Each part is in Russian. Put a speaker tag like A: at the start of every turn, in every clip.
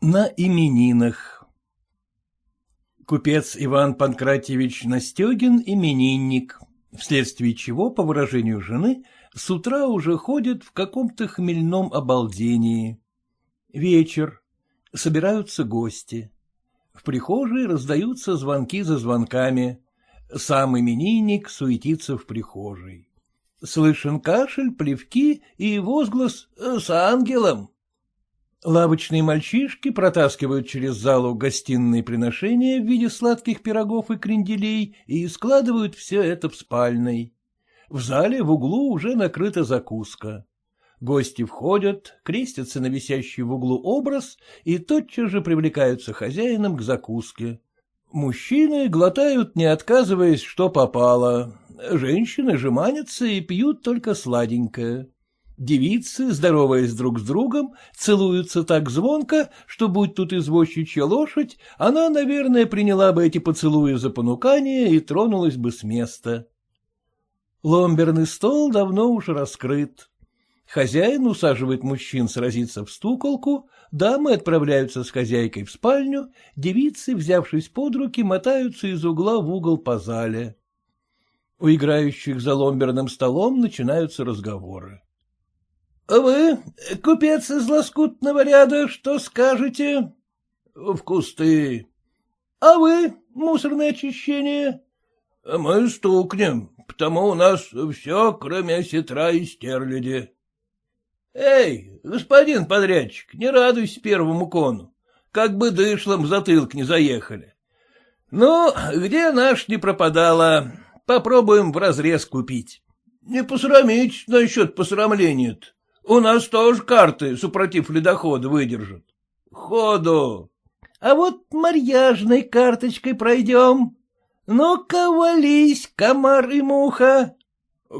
A: На именинах Купец Иван Панкратьевич Настегин именинник, вследствие чего, по выражению жены, с утра уже ходит в каком-то хмельном обалдении. Вечер. Собираются гости. В прихожей раздаются звонки за звонками. Сам именинник суетится в прихожей. Слышен кашель, плевки и возглас «С ангелом!». Лавочные мальчишки протаскивают через залу гостиные приношения в виде сладких пирогов и кренделей и складывают все это в спальной. В зале в углу уже накрыта закуска. Гости входят, крестятся на висящий в углу образ и тотчас же привлекаются хозяином к закуске. Мужчины глотают, не отказываясь, что попало. Женщины же манятся и пьют только сладенькое. Девицы, здороваясь друг с другом, целуются так звонко, что, будь тут извозчичья лошадь, она, наверное, приняла бы эти поцелуи за понукание и тронулась бы с места. Ломберный стол давно уже раскрыт. Хозяин усаживает мужчин сразиться в стуколку, дамы отправляются с хозяйкой в спальню, девицы, взявшись под руки, мотаются из угла в угол по зале. У играющих за ломберным столом начинаются разговоры. — вы, купец из лоскутного ряда, что скажете? — В кусты. — А вы, мусорное очищение? — Мы стукнем, потому у нас все, кроме сетра и стерляди. — Эй, господин подрядчик, не радуйся первому кону, как бы дышлом затылк не заехали. Ну, где наш не пропадала, попробуем в разрез купить. Не посрамить насчет посрамления-то. У нас тоже карты, супротив ледохода, выдержат. Ходу. А вот марьяжной карточкой пройдем. Ну-ка, вались, комар и муха.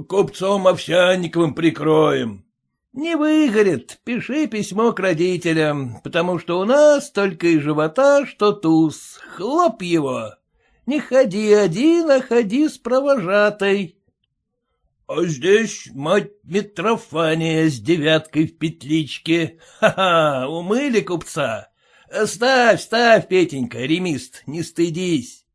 A: Купцом Овсянниковым прикроем. Не выгорит, пиши письмо к родителям, потому что у нас только и живота, что туз. Хлоп его. Не ходи один, а ходи с провожатой. А здесь мать Митрофания с девяткой в петличке. Ха-ха, умыли купца. Ставь, ставь, Петенька, ремист, не стыдись.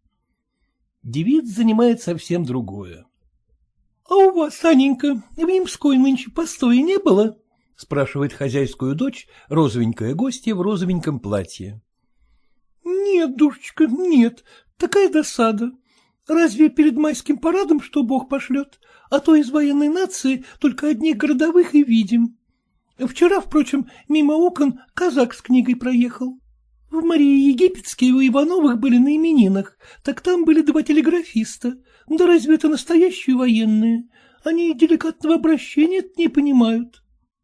A: Девиц занимает совсем другое. — А у вас, Аненька, в Ямской нынче постоя не было? — спрашивает хозяйскую дочь, розовенькая гостья в розовеньком платье. — Нет, душечка, нет, такая досада. Разве перед майским парадом что Бог пошлет? А то из военной нации только одних городовых и видим. Вчера, впрочем, мимо окон казак с книгой проехал. В Марии Египетской у Ивановых были на именинах, так там были два телеграфиста. Да разве это настоящие военные? Они деликатного обращения не понимают.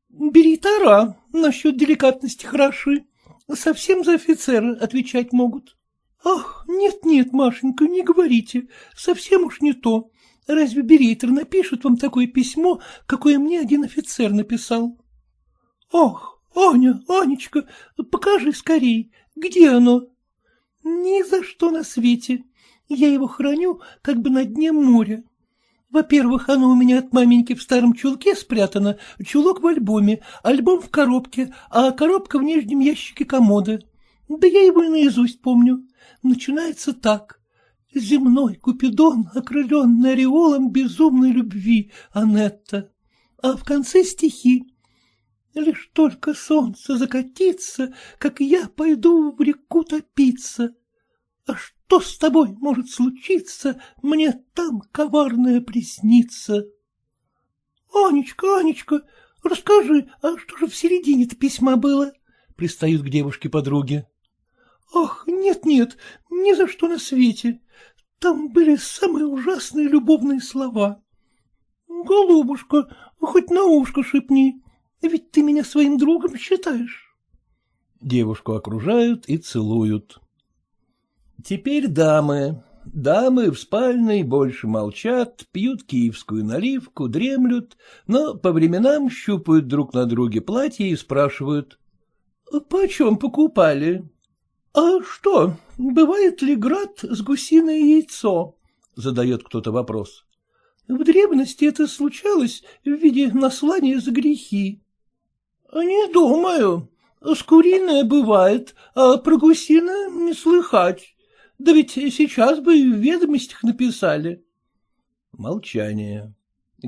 A: Бери тара, насчет деликатности хороши. Совсем за офицера отвечать могут. Ах, нет-нет, Машенька, не говорите, совсем уж не то. Разве Берейтер напишет вам такое письмо, какое мне один офицер написал? Ах, Аня, Анечка, покажи скорей, где оно? Ни за что на свете. Я его храню как бы на дне моря. Во-первых, оно у меня от маменьки в старом чулке спрятано, чулок в альбоме, альбом в коробке, а коробка в нижнем ящике комода. Да я его и наизусть помню. Начинается так. Земной Купидон, окрыленный ореолом безумной любви, Анетта. А в конце стихи. Лишь только солнце закатится, как я пойду в реку топиться. А что с тобой может случиться, мне там коварное приснится. Анечка, Анечка, расскажи, а что же в середине-то письма было? Пристают к девушке подруги. Ах, нет-нет, ни за что на свете. Там были самые ужасные любовные слова. Голубушка, хоть на ушко шепни, ведь ты меня своим другом считаешь. Девушку окружают и целуют. Теперь дамы. Дамы в спальной больше молчат, пьют киевскую наливку, дремлют, но по временам щупают друг на друге платье и спрашивают. — Почем покупали? — А что, бывает ли град с гусиное яйцо? — задает кто-то вопрос. — В древности это случалось в виде наслания за грехи. — Не думаю. — С куриное бывает, а про гусиное не слыхать. Да ведь сейчас бы в ведомостях написали. Молчание.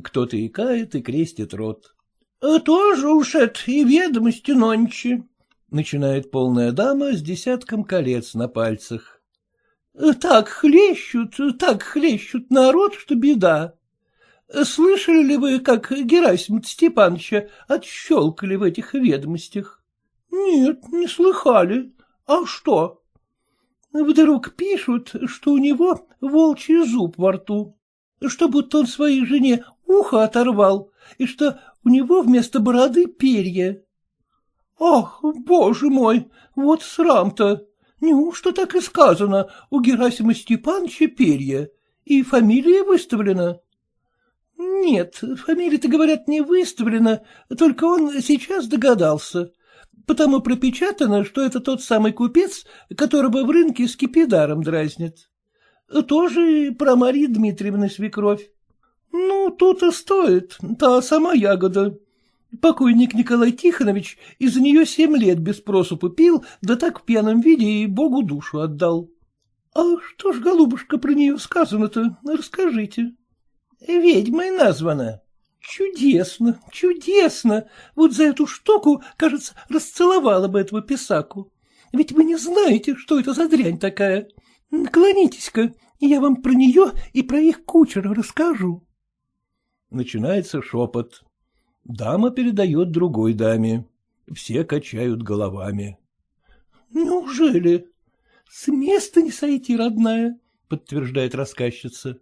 A: Кто-то икает и крестит рот. — Тоже уж это и ведомости нонче, — начинает полная дама с десятком колец на пальцах. — Так хлещут, так хлещут народ, что беда. Слышали ли вы, как Герасим Степановича отщелкали в этих ведомостях? — Нет, не слыхали. А что? Вдруг пишут, что у него волчий зуб во рту, что будто он своей жене ухо оторвал, и что у него вместо бороды перья. Ах, боже мой, вот срам-то! Неужто так и сказано, у Герасима Степановича перья, и фамилия выставлена? Нет, фамилия-то, говорят, не выставлена, только он сейчас догадался. Потому пропечатано, что это тот самый купец, которого в рынке с кипидаром дразнит. Тоже про Марии Дмитриевны свекровь. Ну, тут и стоит, та сама ягода. Покойник Николай Тихонович из-за нее семь лет без просупу пил, да так в пьяном виде и Богу душу отдал. А что ж, голубушка, про нее сказано-то, расскажите. Ведьмой названа. Чудесно, чудесно. Вот за эту штуку, кажется, расцеловала бы этого писаку. Ведь вы не знаете, что это за дрянь такая. Наклонитесь-ка, я вам про нее и про их кучера расскажу. Начинается шепот. Дама передает другой даме. Все качают головами. — Неужели? С места не сойти, родная, — подтверждает рассказчица.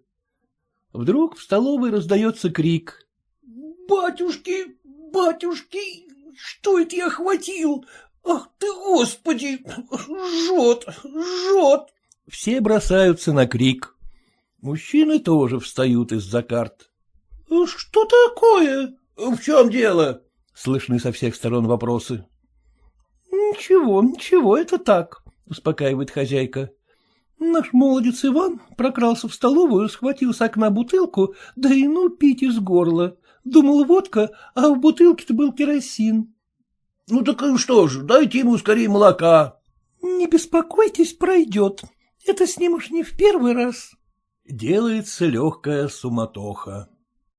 A: Вдруг в столовой раздается крик. — Батюшки, батюшки, что это я хватил? Ах ты, господи, жжет, жжет! Все бросаются на крик. Мужчины тоже встают из-за карт. — Что такое? — В чем дело? — слышны со всех сторон вопросы. — Ничего, ничего, это так, — успокаивает хозяйка. Наш молодец Иван прокрался в столовую, схватил с окна бутылку, да и ну пить из горла. Думал водка, а в бутылке-то был керосин. — Ну так что ж, дайте ему скорее молока. — Не беспокойтесь, пройдет. Это с ним уж не в первый раз. Делается легкая суматоха.